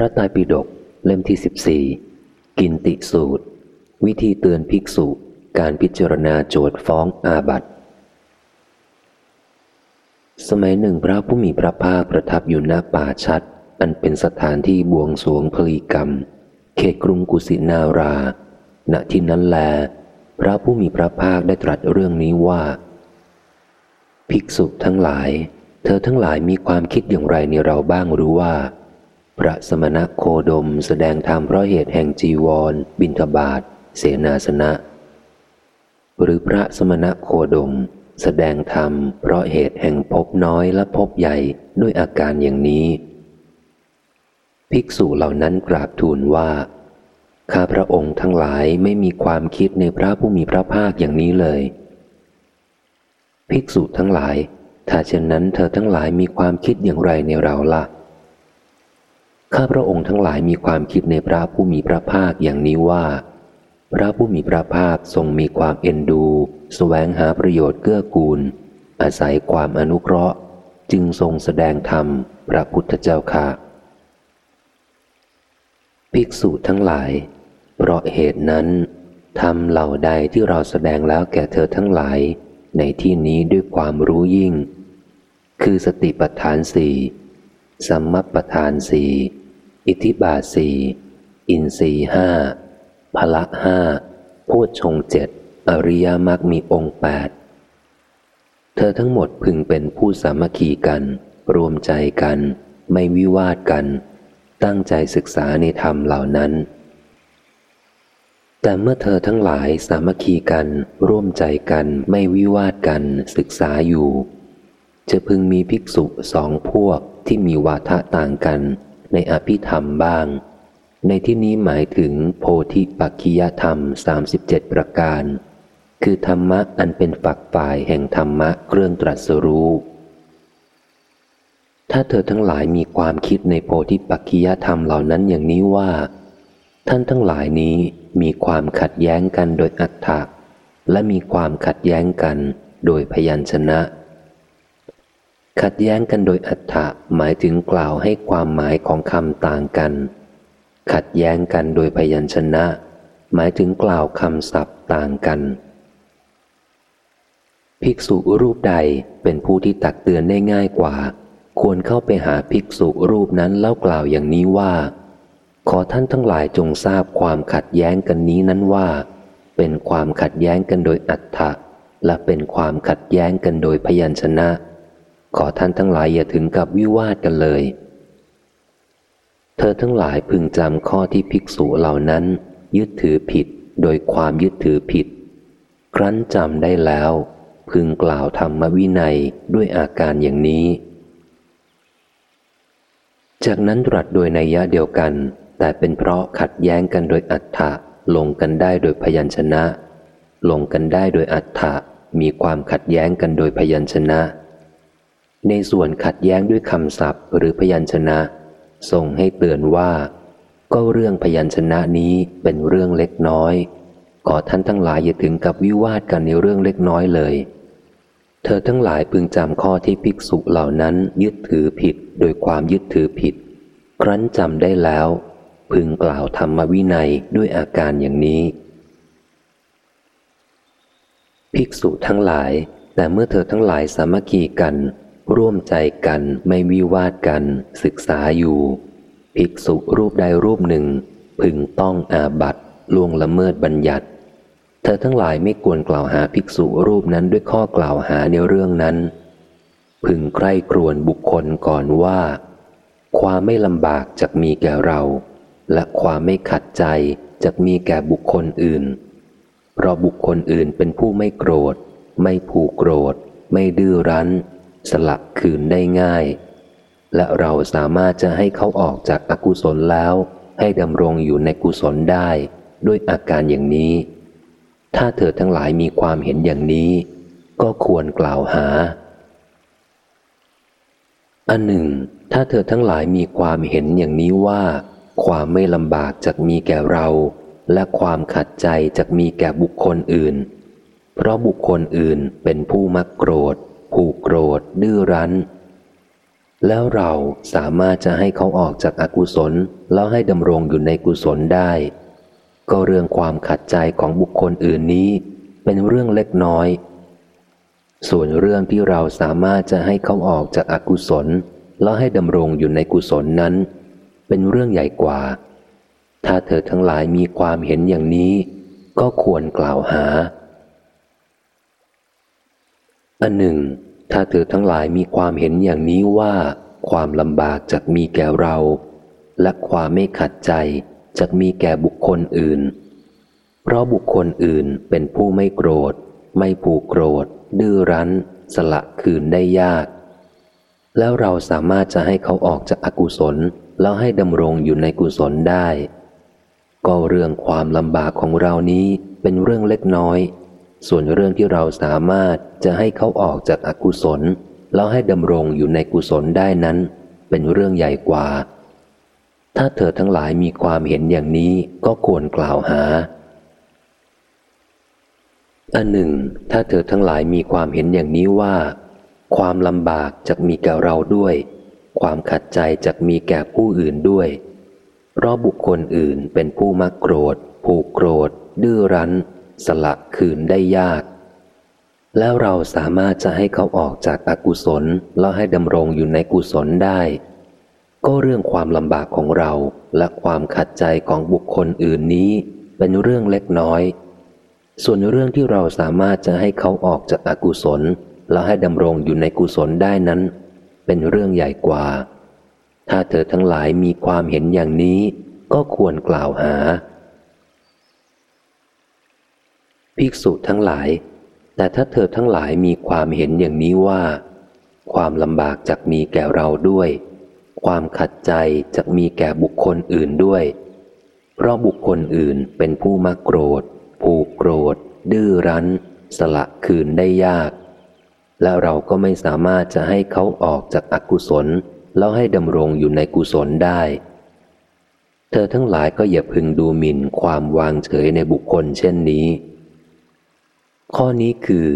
ระไตรปิฎกเล่มที่สิบสี่กินติสูตร วิธีเตือนภิกษุการพิจารณาโจทย์ฟ้องอาบัติ สมัยหนึ่งพระผู้มีพระภาคประทับอยู่หน้าป่าชัด อันเป็นสถานที่บวงสวงพลีกรรม เขตกรุงกุสินารา ณที่นั้นแล พระผู้มีพระภาคได้ตรัสเรื่องนี้ว่า ภิกษุทั้งหลาย เธอทั้งหลายมีความคิดอย่างไรในเราบ้างรู้ว่า พระสมณะโคดมแสดงธรรมเพราะเหตุแห่งจีวร บินทบาทเสนาสนะ หรือพระสมณะโคดม แสดงธรรมเพราะเหตุแห่งพบน้อยและพบใหญ่ด้วยอาการอย่างนี้ ภิกษุเหล่านั้นกราบทูลว่า ข้าพระองค์ทั้งหลายไม่มีความคิดในพระผู้มีพระภาคอย่างนี้เลย ภิกษุทั้งหลาย ถ้าเช่นนั้นเธอทั้งหลายมีความคิดอย่างไรในเราละ่ะ ข้าพระองค์ทั้งหลายมีความคิดในพระผู้มีพระภาคอย่างนี้ว่า พระผู้มีพระภาคทรงมีความเอ็นดูสแสวงหาประโยชน์เกื้อกูล อาศัยความอนุเคราะห์ จึงทรงแสดงธรรมพระพุทธเจ้าค่ะ ภิกษุทั้งหลาย เพราะเหตุนั้นทำเหล่าใดที่เราแสดงแล้วแก่เธอทั้งหลาย ในที่นี้ด้วยความรู้ยิ่ง คือสติปัฏฐานสี่ สัมมปทานสี่อิทิบาสีอินสีห้าพละห้าโพชงเจ็ดอริยมรรคมีองค์แปดเธอทั้งหมดพึงเป็นผู้สามัคคีกัน รวมใจกัน ไม่วิวาทกัน ตั้งใจศึกษาในธรรมเหล่านั้น แต่เมื่อเธอทั้งหลายสามัคคีกัน ร่วมใจกัน ไม่วิวาทกัน ศึกษาอยู่ จะพึงมีภิกษุสองพวกที่มีวาทะต่างกัน ในอภิธรรมบ้าง ในที่นี้หมายถึงโพธิปักขิยธรรม 37 ประการ คือธรรมะอันเป็นฝักฝ่ายแห่งธรรมะเครื่องตรัสรู้ ถ้าเธอทั้งหลายมีความคิดในโพธิปักขิยธรรมเหล่านั้นอย่างนี้ว่า ท่านทั้งหลายนี้มีความขัดแย้งกันโดยอัตถะและมีความขัดแย้งกันโดยพยัญชนะ ขัดแย้งกันโดยอัฏฐะหมายถึงกล่าวให้ความหมายของคำต่างกัน ขัดแย้งกันโดยพยัญชนะ หมายถึงกล่าวคำศัพท์ต่างกัน ภิกษุรูปใดเป็นผู้ที่ตักเตือนได้ง่ายกว่า ควรเข้าไปหาภิกษุรูปนั้นเล่ากล่าวอย่างนี้ว่า ขอท่านทั้งหลายจงทราบความขัดแย้งกันนี้นั้นว่า เป็นความขัดแย้งกันโดยอัฏฐะและเป็นความขัดแย้งกันโดยพยัญชนะ ขอท่านทั้งหลายอย่าถึงกับวิวาทกันเลย เธอทั้งหลายพึงจำข้อที่ภิกษุเหล่านั้น ยึดถือผิดโดยความยึดถือผิด ครั้นจำได้แล้ว พึงกล่าวธรรมวินัยด้วยอาการอย่างนี้ จากนั้นตรัสโดยนัยยะเดียวกัน แต่เป็นเพราะขัดแย้งกันโดยอัฏฐะลงกันได้โดยพยัญชนะ ลงกันได้โดยอัฏฐะมีความขัดแย้งกันโดยพยัญชนะ ในส่วนขัดแย้งด้วยคำศัพท์หรือพยัญชนะส่งให้เตือนว่า ก็เรื่องพยัญชนะนี้เป็นเรื่องเล็กน้อย ขอท่านทั้งหลายอย่าถึงกับวิวาทกันในเรื่องเล็กน้อยเลย เธอทั้งหลายพึงจำข้อที่ภิกษุเหล่านั้นยึดถือผิดโดยความยึดถือผิด ครั้นจำได้แล้ว พึงกล่าวธรรมวินัยด้วยอาการอย่างนี้ ภิกษุทั้งหลายแต่เมื่อเธอทั้งหลายสามัคคีกัน ร่วมใจกันไม่วิวาดกัน ศึกษาอยู่ ภิกษุรูปใดรูปหนึ่ง พึงต้องอาบัตล่วงละเมิดบัญญัติ เธอทั้งหลายไม่ควรกล่าวหาภิกษุรูปนั้นด้วยข้อกล่าวหาในเรื่องนั้น พึงใกล้ครวนบุคคลก่อนว่า ความไม่ลำบากจะมีแก่เรา และความไม่ขัดใจจะมีแก่บุคคลอื่น เพราะบุคคลอื่นเป็นผู้ไม่โกรธ ไม่ผูกโกรธ ไม่ดื้อรั้น สลักคืนได้ง่าย และเราสามารถจะให้เขาออกจากอากุศลแล้ว ให้ดำรงอยู่ในกุศลได้ ด้วยอาการอย่างนี้ ถ้าเธอทั้งหลายมีความเห็นอย่างนี้ ก็ควรกล่าวหา อันหนึ่ง ถ้าเธอทั้งหลายมีความเห็นอย่างนี้ว่า ความไม่ลำบากจะมีแก่เรา และความขัดใจจะมีแก่บุคคลอื่น เพราะบุคคลอื่นเป็นผู้มักโกรธ ผูกโกรธดื้อรั้น แล้วเราสามารถจะให้เขาออกจากอากุศล แล้วให้ดำรงอยู่ในกุศลได้ ก็เรื่องความขัดใจของบุคคลอื่นนี้ เป็นเรื่องเล็กน้อย ส่วนเรื่องที่เราสามารถจะให้เขาออกจากอากุศล แล้วให้ดำรงอยู่ในกุศลนั้น เป็นเรื่องใหญ่กว่า ถ้าเธอทั้งหลายมีความเห็นอย่างนี้ ก็ควรกล่าวหา อันหนึ่ง ถ้าเธอทั้งหลายมีความเห็นอย่างนี้ว่า ความลำบากจะมีแก่เรา และความไม่ขัดใจจะมีแก่บุคคลอื่น เพราะบุคคลอื่นเป็นผู้ไม่โกรธ ไม่ผูกโกรธ ดื้อรั้น สละคืนได้ยาก แล้วเราสามารถจะให้เขาออกจากอากุศล แล้วให้ดำรงอยู่ในกุศลได้ ก็เรื่องความลำบากของเรานี้เป็นเรื่องเล็กน้อย ส่วนเรื่องที่เราสามารถจะให้เขาออกจากอากุศล แล้วให้ดำรงอยู่ในกุศลได้นั้น เป็นเรื่องใหญ่กว่า ถ้าเธอทั้งหลายมีความเห็นอย่างนี้ก็ควรกล่าวหาอันหนึ่ง ถ้าเธอทั้งหลายมีความเห็นอย่างนี้ว่า ความลำบากจะมีแก่เราด้วย ความขัดใจจะมีแก่ผู้อื่นด้วยเพราะบุคคลอื่นเป็นผู้มักโกรธ ผูกโกรธ ดื้อรั้น สละคืนได้ยาก แล้วเราสามารถจะให้เขาออกจากอากุศลแล้วให้ดำรงอยู่ในกุศลได้ ก็เรื่องความลำบากของเราและความขัดใจของบุคคลอื่นนี้เป็นเรื่องเล็กน้อย ส่วนเรื่องที่เราสามารถจะให้เขาออกจากอากุศล แล้วให้ดำรงอยู่ในกุศลได้นั้น เป็นเรื่องใหญ่กว่า ถ้าเธอทั้งหลายมีความเห็นอย่างนี้ ก็ควรกล่าวหา ภิกษุทั้งหลาย แต่ถ้าเธอทั้งหลายมีความเห็นอย่างนี้ว่า ความลำบากจะมีแก่เราด้วย ความขัดใจจะมีแก่บุคคลอื่นด้วย เพราะบุคคลอื่นเป็นผู้มักโกรธ ผูกโกรธ ดื้อรั้น สละคืนได้ยาก แล้วเราก็ไม่สามารถจะให้เขาออกจากอากุศล แล้วให้ดำรงอยู่ในกุศลได้เธอทั้งหลายก็อย่าพึงดูหมิ่นความวางเฉยในบุคคลเช่นนี้ ข้อนี้คือ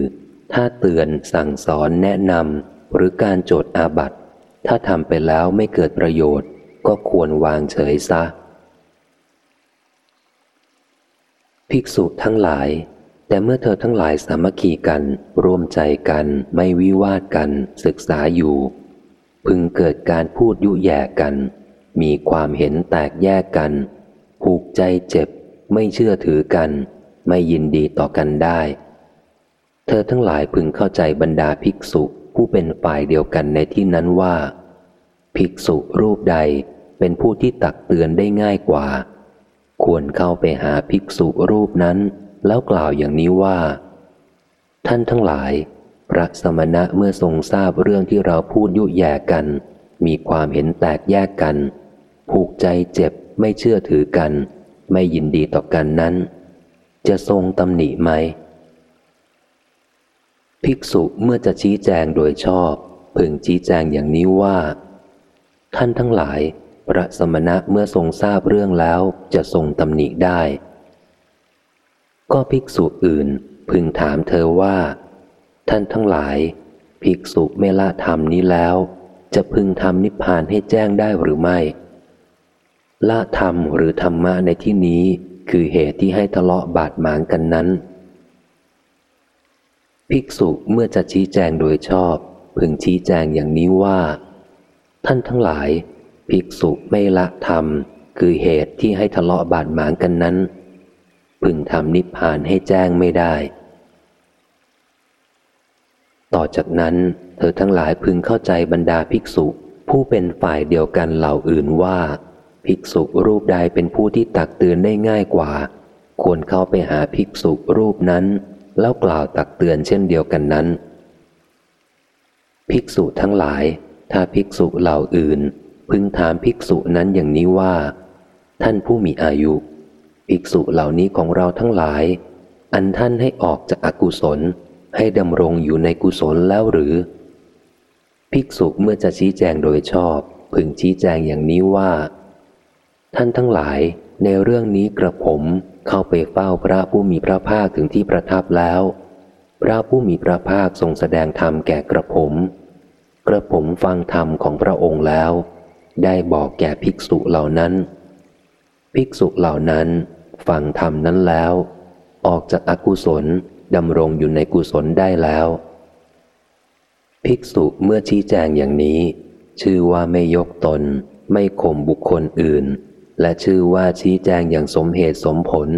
ถ้าเตือนสั่งสอนแนะนำหรือการโจทย์อาบัตถ้าทำไปแล้วไม่เกิดประโยชน์ ก็ควรวางเฉยซะ ภิกษุทั้งหลาย แต่เมื่อเธอทั้งหลายสามัคคีกันร่วมใจกันไม่วิวาทกันศึกษาอยู่ พึงเกิดการพูดยุแย่กัน มีความเห็นแตกแยกกันผูกใจเจ็บ ไม่เชื่อถือกัน ไม่ยินดีต่อกันได้ เธอทั้งหลายพึงเข้าใจบรรดาภิกษุผู้เป็นฝ่ายเดียวกันในที่นั้นว่า ภิกษุรูปใดเป็นผู้ที่ตักเตือนได้ง่ายกว่า ควรเข้าไปหาภิกษุรูปนั้น แล้วกล่าวอย่างนี้ว่า ท่านทั้งหลาย พระสมณะเมื่อทรงทราบเรื่องที่เราพูดยุแย่กัน มีความเห็นแตกแยกกัน ผูกใจเจ็บไม่เชื่อถือกัน ไม่ยินดีต่อกันนั้น จะทรงตำหนิไหม ภิกษุเมื่อจะชี้แจงโดยชอบ พึงชี้แจงอย่างนี้ว่า ท่านทั้งหลาย พระสมณะเมื่อทรงทราบเรื่องแล้วจะทรงตำหนิได้ ก็ภิกษุอื่นพึงถามเธอว่า ท่านทั้งหลาย ภิกษุเมละธรรมนี้แล้ว จะพึงทำนิพพานให้แจ้งได้หรือไม่ละธรรมหรือธรรมะในที่นี้คือเหตุที่ให้ทะเลาะบาดหมางกันนั้น ภิกษุเมื่อจะชี้แจงโดยชอบ พึงชี้แจงอย่างนี้ว่า ท่านทั้งหลาย ภิกษุไม่ละธรรม คือเหตุที่ให้ทะเลาะบาดหมางกันนั้น พึงทำนิพพานให้แจ้งไม่ได้ ต่อจากนั้น เธอทั้งหลายพึงเข้าใจบรรดาภิกษุ ผู้เป็นฝ่ายเดียวกันเหล่าอื่นว่า ภิกษุรูปใดเป็นผู้ที่ตักเตือนได้ง่ายกว่า ควรเข้าไปหาภิกษุรูปนั้น แล้วกล่าวตักเตือนเช่นเดียวกันนั้น ภิกษุทั้งหลาย ถ้าภิกษุเหล่าอื่น พึงถามภิกษุนั้นอย่างนี้ว่า ท่านผู้มีอายุ ภิกษุเหล่านี้ของเราทั้งหลาย อันท่านให้ออกจากอากุศล ให้ดำรงอยู่ในกุศลแล้วหรือ ภิกษุเมื่อจะชี้แจงโดยชอบ พึงชี้แจงอย่างนี้ว่า ท่านทั้งหลายในเรื่องนี้กระผม เข้าไปเฝ้าพระผู้มีพระภาคถึงที่ประทับแล้ว พระผู้มีพระภาคทรงแสดงธรรมแก่กระผม กระผมฟังธรรมของพระองค์แล้ว ได้บอกแก่ภิกษุเหล่านั้น ภิกษุเหล่านั้น ฟังธรรมนั้นแล้ว ออกจากอากุศลดำรงอยู่ในกุศลได้แล้ว ภิกษุเมื่อชี้แจงอย่างนี้ ชื่อว่าไม่ยกตนไม่ข่มบุคคลอื่น และชื่อว่าชี้แจงอย่างสมเหตุสมผล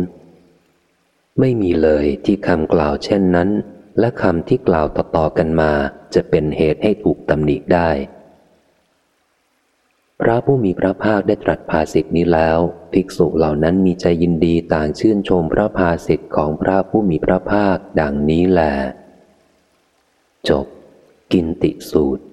ไม่มีเลยที่คำกล่าวเช่นนั้น และคำที่กล่าวต่อๆกันมาจะเป็นเหตุให้ถูกตำหนิได้ พระผู้มีพระภาคได้ตรัสภาสิทธินี้แล้ว ภิกษุเหล่านั้นมีใจยินดีต่างชื่นชมพระภาสิทธิของพระผู้มีพระภาคดังนี้แหละจบ กินติสูตร